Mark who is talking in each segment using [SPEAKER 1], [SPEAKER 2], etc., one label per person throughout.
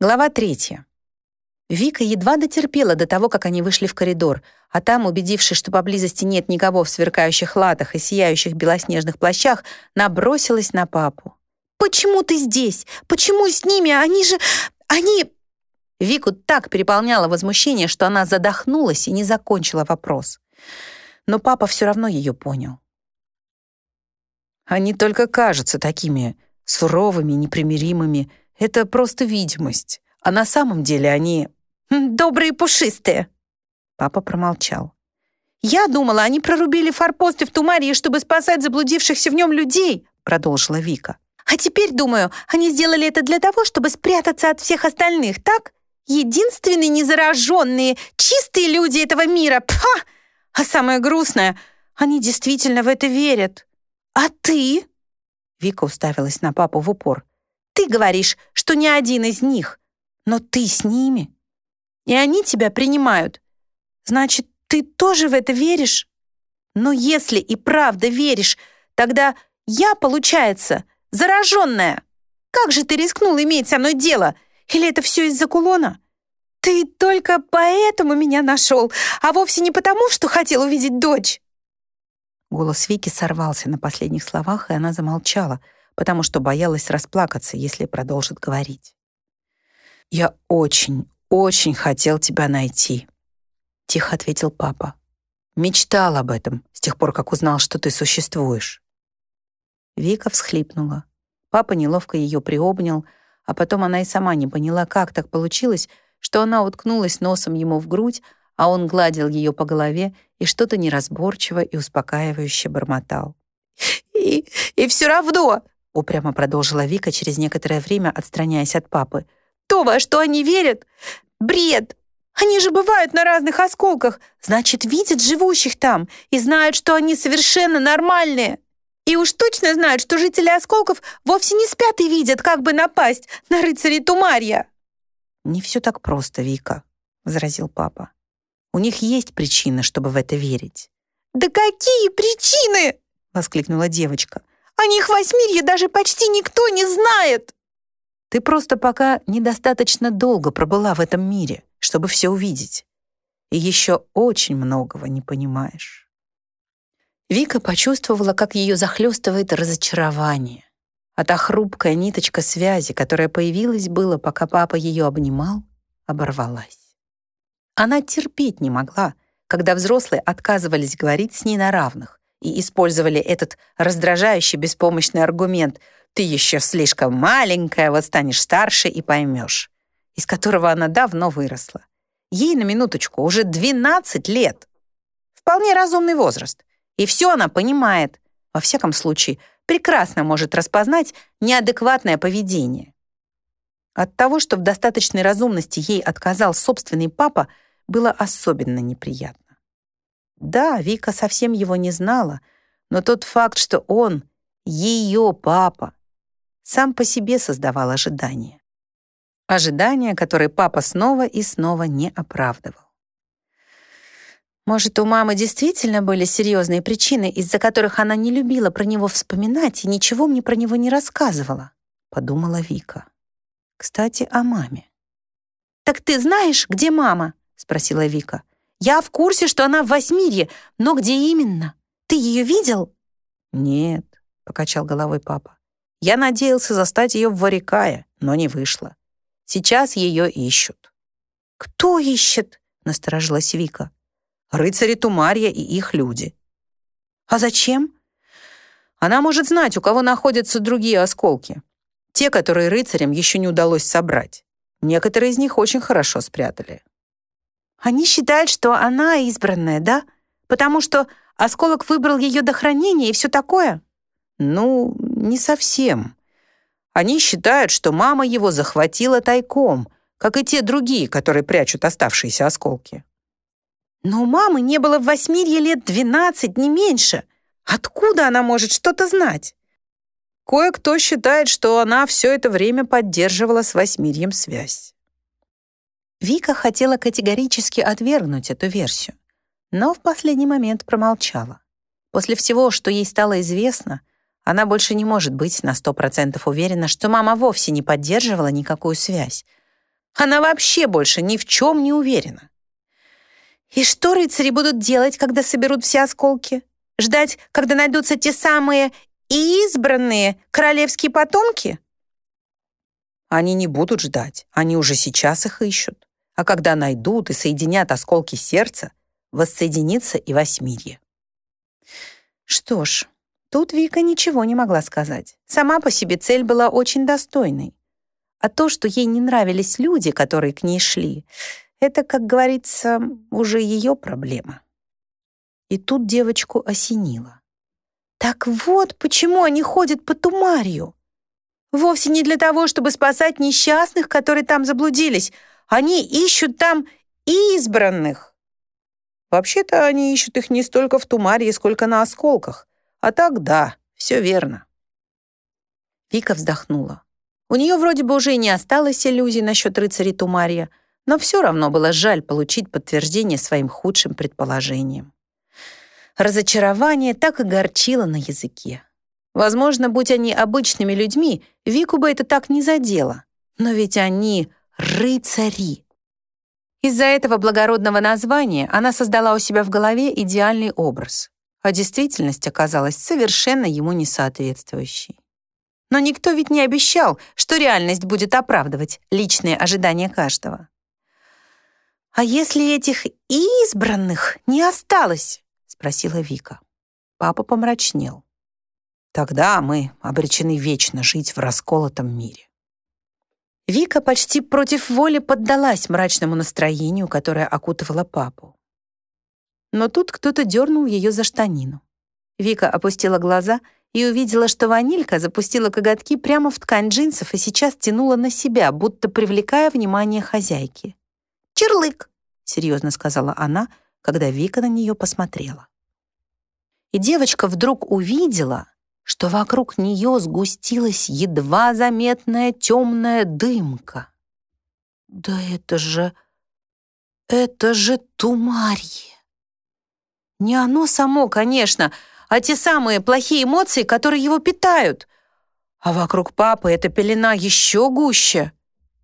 [SPEAKER 1] Глава третья. Вика едва дотерпела до того, как они вышли в коридор, а там, убедившись, что поблизости нет никого в сверкающих латах и сияющих белоснежных плащах, набросилась на папу.
[SPEAKER 2] «Почему ты здесь? Почему с ними? Они же... Они...»
[SPEAKER 1] Вику так переполняло возмущение, что она задохнулась и не закончила вопрос. Но папа все равно ее понял. Они только кажутся такими суровыми, непримиримыми, это просто видимость. А на самом деле они...
[SPEAKER 2] Добрые пушистые.
[SPEAKER 1] Папа промолчал.
[SPEAKER 2] «Я думала, они прорубили форпосты в Тумарии, чтобы спасать заблудившихся в нем людей», продолжила Вика. «А теперь, думаю, они сделали это для того, чтобы спрятаться от всех остальных, так? Единственные незараженные, чистые люди этого мира. Пха! А самое грустное, они действительно в это верят. А ты?» Вика уставилась на папу в упор. Говоришь, что не один из них, но ты с ними. И они тебя принимают. Значит, ты тоже в это веришь? Но если и правда веришь, тогда я, получается, зараженная. Как же ты рискнул иметь со мной дело? Или это все из-за кулона? Ты только поэтому меня нашел, а вовсе не потому, что хотел увидеть дочь.
[SPEAKER 1] Голос Вики сорвался на последних словах, и она замолчала — потому что боялась расплакаться, если продолжит говорить. «Я очень, очень хотел тебя найти», — тихо ответил папа. «Мечтал об этом с тех пор, как узнал, что ты существуешь». Вика всхлипнула. Папа неловко ее приобнял, а потом она и сама не поняла, как так получилось, что она уткнулась носом ему в грудь, а он гладил ее по голове и что-то неразборчиво и успокаивающе бормотал.
[SPEAKER 2] «И, и все равно
[SPEAKER 1] упрямо продолжила Вика через некоторое время, отстраняясь от папы.
[SPEAKER 2] «То, во что они верят? Бред! Они же бывают на разных осколках, значит, видят живущих там и знают, что они совершенно нормальные. И уж точно знают, что жители осколков вовсе не спят и видят, как бы напасть на рыцарей Тумарья».
[SPEAKER 1] «Не все так просто, Вика», — возразил папа. «У них есть причины, чтобы в это верить».
[SPEAKER 2] «Да какие причины?» — воскликнула девочка. О них в Восьмирье даже почти никто не знает!»
[SPEAKER 1] «Ты просто пока недостаточно долго пробыла в этом мире, чтобы все увидеть. И еще очень многого не понимаешь». Вика почувствовала, как ее захлестывает разочарование. А та хрупкая ниточка связи, которая появилась было, пока папа ее обнимал, оборвалась. Она терпеть не могла, когда взрослые отказывались говорить с ней на равных, и использовали этот раздражающий беспомощный аргумент «ты еще слишком маленькая, вот станешь старше и поймешь», из которого она давно выросла. Ей на минуточку уже 12 лет. Вполне разумный возраст. И все она понимает. Во всяком случае, прекрасно может распознать неадекватное поведение. От того, что в достаточной разумности ей отказал собственный папа, было особенно неприятно. Да, Вика совсем его не знала, но тот факт, что он, ее папа, сам по себе создавал ожидания. Ожидания, которые папа снова и снова не оправдывал. Может, у мамы действительно были серьезные причины, из-за которых она не любила про него вспоминать и ничего мне про него не рассказывала, подумала Вика. Кстати, о маме.
[SPEAKER 2] «Так ты знаешь, где мама?» — спросила Вика. Я в курсе, что она в Восьмирье, но где именно? Ты ее видел?»
[SPEAKER 1] «Нет», — покачал головой папа. «Я надеялся застать ее в Варикае, но не вышло. Сейчас ее ищут».
[SPEAKER 2] «Кто ищет?»
[SPEAKER 1] — насторожилась Вика. «Рыцари Тумарья и их люди».
[SPEAKER 2] «А зачем?»
[SPEAKER 1] «Она может знать, у кого находятся другие осколки. Те, которые рыцарям еще не удалось собрать. Некоторые из них очень хорошо спрятали.
[SPEAKER 2] Они считают, что она избранная, да? Потому что осколок выбрал ее до хранения и все такое?
[SPEAKER 1] Ну, не совсем. Они считают, что мама его захватила тайком, как и те другие, которые прячут оставшиеся осколки.
[SPEAKER 2] Но мамы не было в Восьмирье лет двенадцать, не меньше. Откуда она может что-то знать?
[SPEAKER 1] Кое-кто считает, что она все это время поддерживала с Восьмирьем связь. Вика хотела категорически отвергнуть эту версию, но в последний момент промолчала. После всего, что ей стало известно, она больше не может быть на сто процентов уверена, что мама вовсе не поддерживала никакую связь.
[SPEAKER 2] Она вообще больше ни в чем не уверена. И что рыцари будут делать, когда соберут все осколки? Ждать, когда найдутся те самые избранные королевские потомки?
[SPEAKER 1] Они не будут ждать, они уже сейчас их ищут. А когда найдут и соединят осколки сердца, воссоединится и восьмирье.
[SPEAKER 2] Что ж, тут Вика ничего не могла сказать. Сама по себе цель была очень достойной. А то, что ей не нравились люди, которые к ней шли, это, как говорится, уже ее проблема. И тут девочку осенило. Так вот, почему они ходят по Тумарию. Вовсе не для того, чтобы спасать несчастных, которые там заблудились. Они ищут там избранных.
[SPEAKER 1] Вообще-то они ищут их не столько в Тумарии, сколько на осколках. А так да, все верно.
[SPEAKER 2] Вика вздохнула. У нее вроде бы уже не осталось иллюзий насчет рыцарей Тумария, но все равно было жаль получить подтверждение своим худшим предположениям. Разочарование так и горчило на языке. Возможно, будь они обычными людьми, Вику бы это так не задело. Но ведь они рыцари. Из-за этого благородного названия она создала у себя в голове идеальный образ, а действительность оказалась совершенно ему несоответствующей. Но никто ведь не обещал, что реальность будет оправдывать личные ожидания каждого. «А если этих избранных не осталось?» — спросила Вика. Папа помрачнел.
[SPEAKER 1] Тогда мы обречены вечно жить в расколотом мире.
[SPEAKER 2] Вика почти против воли поддалась мрачному настроению, которое окутывало папу. Но тут кто-то дернул ее за штанину. Вика опустила глаза и увидела, что ванилька запустила коготки прямо в ткань джинсов и сейчас тянула на себя, будто привлекая внимание хозяйки. «Черлык!» — серьезно сказала она, когда Вика на нее посмотрела. И девочка вдруг увидела, что вокруг нее сгустилась едва заметная темная дымка. Да это же... это же Тумарье. Не оно само, конечно, а те самые плохие эмоции, которые его питают. А вокруг папы эта пелена еще гуще.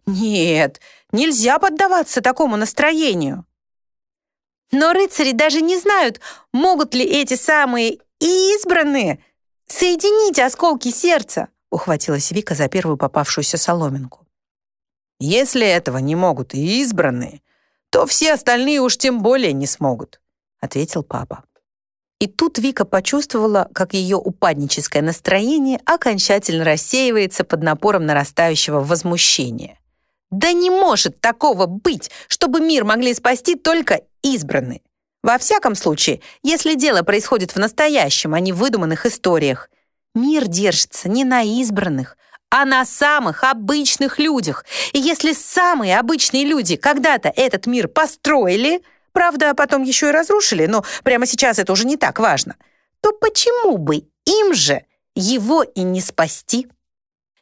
[SPEAKER 2] Нет, нельзя поддаваться такому настроению. Но рыцари даже не знают, могут ли эти самые избранные «Соедините осколки сердца!» — ухватилась Вика за первую попавшуюся соломинку.
[SPEAKER 1] «Если этого не могут и избранные, то все остальные уж тем более не смогут», — ответил папа.
[SPEAKER 2] И тут Вика почувствовала, как ее упадническое настроение окончательно рассеивается под напором нарастающего возмущения. Да не может такого быть, чтобы мир могли спасти только избранные. Во всяком случае, если дело происходит в настоящем, а не в выдуманных историях. Мир держится не на избранных, а на самых обычных людях. И если самые обычные люди когда-то этот мир построили, правда, потом еще и разрушили, но прямо сейчас это уже не так важно, то почему бы им же его и не спасти?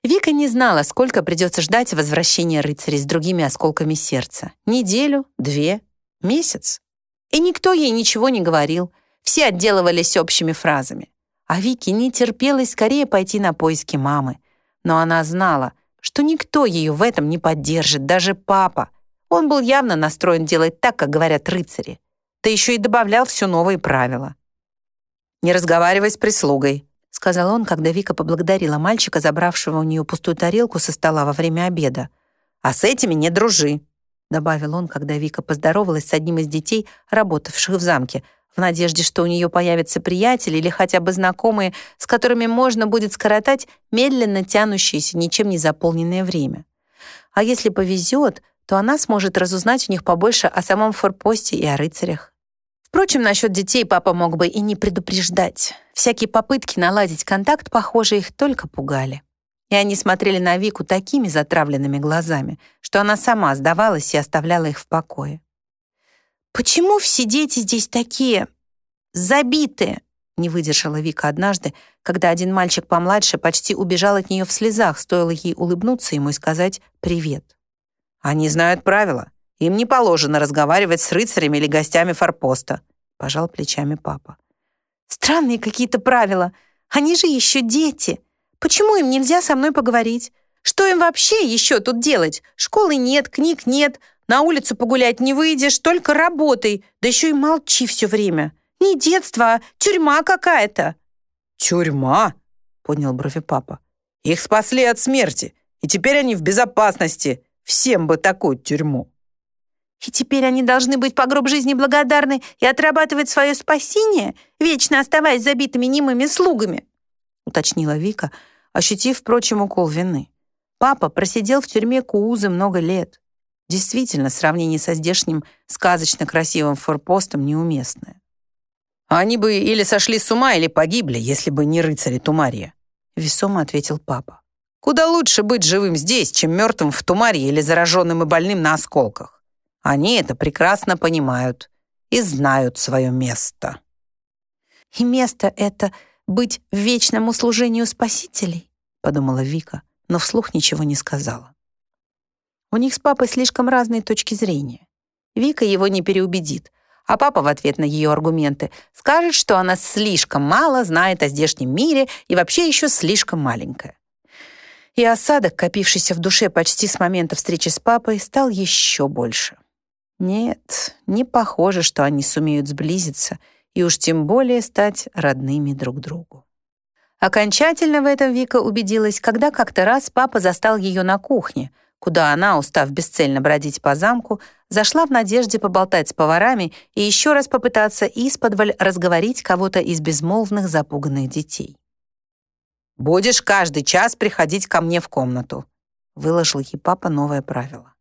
[SPEAKER 2] Вика не знала, сколько придется ждать возвращения рыцарей с другими осколками сердца. Неделю, две, месяц. И никто ей ничего не говорил. Все отделывались общими фразами. А Вике не терпелось скорее пойти на поиски мамы. Но она знала, что никто ее в этом не поддержит, даже папа. Он был явно настроен делать так, как говорят рыцари. Да еще и добавлял все новые правила.
[SPEAKER 1] «Не разговаривай с прислугой», —
[SPEAKER 2] сказал он, когда Вика поблагодарила мальчика, забравшего у нее пустую тарелку со стола во время обеда.
[SPEAKER 1] «А с этими не дружи
[SPEAKER 2] добавил он, когда Вика поздоровалась с одним из детей, работавших в замке, в надежде, что у нее появятся приятели или хотя бы знакомые, с которыми можно будет скоротать медленно тянущееся, ничем не заполненное время. А если повезет, то она сможет разузнать у них побольше о самом форпосте и о рыцарях. Впрочем, насчет детей папа мог бы и не предупреждать. Всякие попытки наладить контакт, похоже, их только пугали и они смотрели на Вику такими затравленными глазами, что она сама сдавалась и оставляла их в покое. «Почему все дети здесь такие забитые?» не выдержала Вика однажды, когда один мальчик помладше почти убежал от нее в слезах, стоило ей улыбнуться ему и сказать «привет».
[SPEAKER 1] «Они знают правила. Им не положено разговаривать с рыцарями или гостями форпоста», пожал плечами папа.
[SPEAKER 2] «Странные какие-то правила. Они же еще дети. Почему им нельзя со мной поговорить? Что им вообще еще тут делать? Школы нет, книг нет, на улицу погулять не выйдешь, только работай, да еще и молчи все время. Не детство, а тюрьма какая-то».
[SPEAKER 1] «Тюрьма?» — поднял брови папа. «Их спасли от смерти, и теперь они в безопасности. Всем бы такую тюрьму».
[SPEAKER 2] И теперь они должны быть по гроб жизни благодарны и отрабатывать свое спасение, вечно оставаясь забитыми немыми слугами», — уточнила Вика, ощутив, впрочем, укол вины. Папа просидел в тюрьме Куузы много лет. Действительно, сравнение со здешним сказочно красивым форпостом неуместное.
[SPEAKER 1] «Они бы или сошли с ума, или погибли, если бы не рыцари Тумария», — весомо ответил папа. «Куда лучше быть живым здесь, чем мертвым в Тумарии или зараженным и больным на осколках. Они это прекрасно понимают и знают свое место.
[SPEAKER 2] «И место это быть в вечном услужению спасителей?» — подумала Вика, но вслух ничего не сказала. У них с папой слишком разные точки зрения. Вика его не переубедит, а папа в ответ на ее аргументы скажет, что она слишком мало знает о здешнем мире и вообще еще слишком маленькая. И осадок, копившийся в душе почти с момента встречи с папой, стал еще больше. Нет, не похоже, что они сумеют сблизиться и уж тем более стать родными друг другу. Окончательно в этом Вика убедилась, когда как-то раз папа застал ее на кухне, куда она, устав бесцельно бродить по замку, зашла в надежде поболтать с поварами и еще раз попытаться исподволь разговорить кого-то из безмолвных запуганных детей.
[SPEAKER 1] «Будешь каждый час приходить ко мне в комнату», — выложил ей папа новое правило.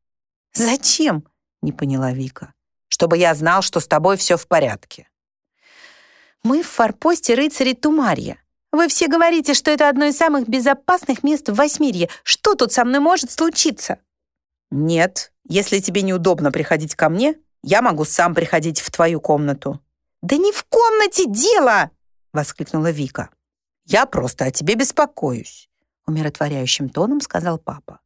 [SPEAKER 2] «Зачем?»
[SPEAKER 1] не поняла Вика. «Чтобы я знал, что с тобой все в порядке».
[SPEAKER 2] «Мы в форпосте рыцари Тумарья. Вы все говорите, что это одно из самых безопасных мест в Восьмирье. Что тут со мной может случиться?»
[SPEAKER 1] «Нет, если тебе неудобно приходить ко мне, я могу сам приходить в твою комнату».
[SPEAKER 2] «Да не в комнате дело!» — воскликнула Вика.
[SPEAKER 1] «Я просто о тебе беспокоюсь», —
[SPEAKER 2] умиротворяющим тоном сказал папа.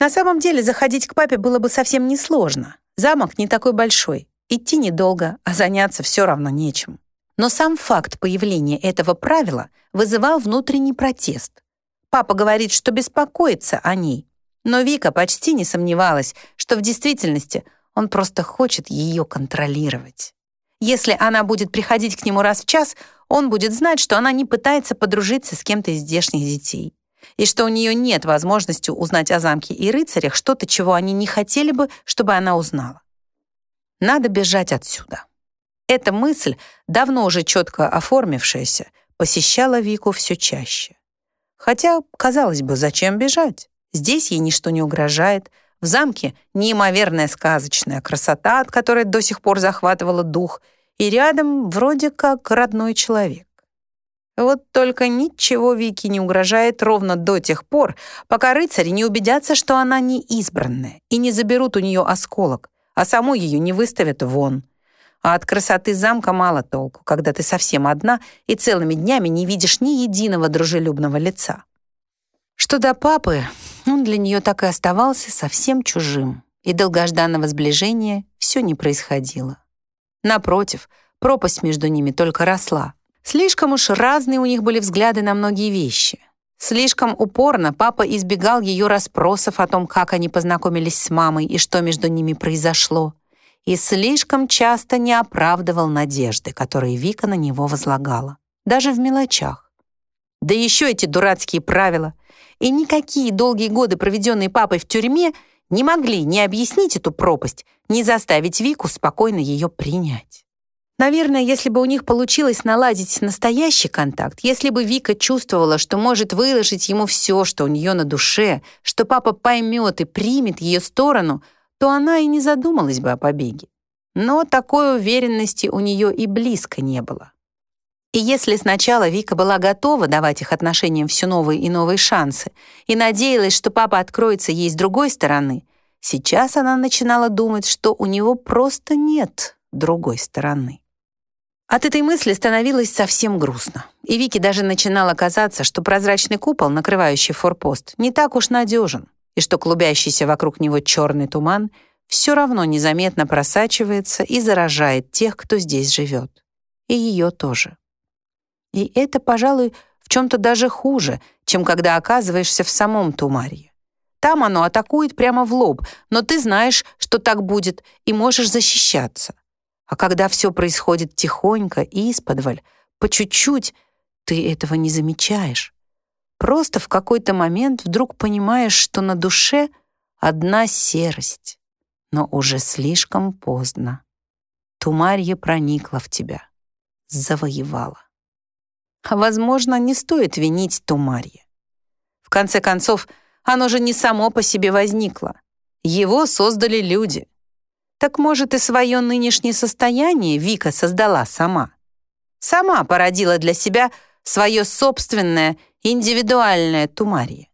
[SPEAKER 2] На самом деле заходить к папе было бы совсем несложно. Замок не такой большой. Идти недолго, а заняться все равно нечем. Но сам факт появления этого правила вызывал внутренний протест. Папа говорит, что беспокоится о ней. Но Вика почти не сомневалась, что в действительности он просто хочет ее контролировать. Если она будет приходить к нему раз в час, он будет знать, что она не пытается подружиться с кем-то из здешних детей и что у нее нет возможности узнать о замке и рыцарях что-то, чего они не хотели бы, чтобы она узнала. Надо бежать отсюда. Эта мысль, давно уже четко оформившаяся, посещала Вику все чаще. Хотя, казалось бы, зачем бежать? Здесь ей ничто не угрожает, в замке неимоверная сказочная красота, от которой до сих пор захватывала дух, и рядом вроде как родной человек. Вот только ничего Вики не угрожает ровно до тех пор, пока рыцари не убедятся, что она не избранная, и не заберут у нее осколок, а саму ее не выставят вон. А от красоты замка мало толку, когда ты совсем одна и целыми днями не видишь ни единого дружелюбного лица. Что до папы, он для нее так и оставался совсем чужим, и долгожданного сближения все не происходило. Напротив, пропасть между ними только росла — Слишком уж разные у них были взгляды на многие вещи. Слишком упорно папа избегал ее расспросов о том, как они познакомились с мамой и что между ними произошло. И слишком часто не оправдывал надежды, которые Вика на него возлагала. Даже в мелочах. Да еще эти дурацкие правила. И никакие долгие годы, проведенные папой в тюрьме, не могли ни объяснить эту пропасть, ни заставить Вику спокойно ее принять. Наверное, если бы у них получилось наладить настоящий контакт, если бы Вика чувствовала, что может выложить ему все, что у нее на душе, что папа поймет и примет ее сторону, то она и не задумалась бы о побеге. Но такой уверенности у нее и близко не было. И если сначала Вика была готова давать их отношениям все новые и новые шансы и надеялась, что папа откроется ей с другой стороны, сейчас она начинала думать, что у него просто нет другой стороны. От этой мысли становилось совсем грустно. И Вике даже начинало казаться, что прозрачный купол, накрывающий форпост, не так уж надежен, и что клубящийся вокруг него черный туман все равно незаметно просачивается и заражает тех, кто здесь живет. И ее тоже. И это, пожалуй,
[SPEAKER 1] в чем-то даже хуже, чем когда оказываешься в самом Тумарье. Там оно атакует прямо в лоб, но ты знаешь, что так будет, и можешь защищаться. А когда все происходит тихонько и исподволь, по чуть-чуть, ты этого не замечаешь. Просто в какой-то момент вдруг понимаешь, что на душе одна серость, но уже слишком поздно. Тумарье проникла в тебя, завоевала. А, возможно, не стоит винить Тумарье. В конце концов, оно же не само по себе возникло. Его создали люди. Так, может, и свое нынешнее состояние Вика создала сама. Сама породила для себя свое собственное индивидуальное Тумарье.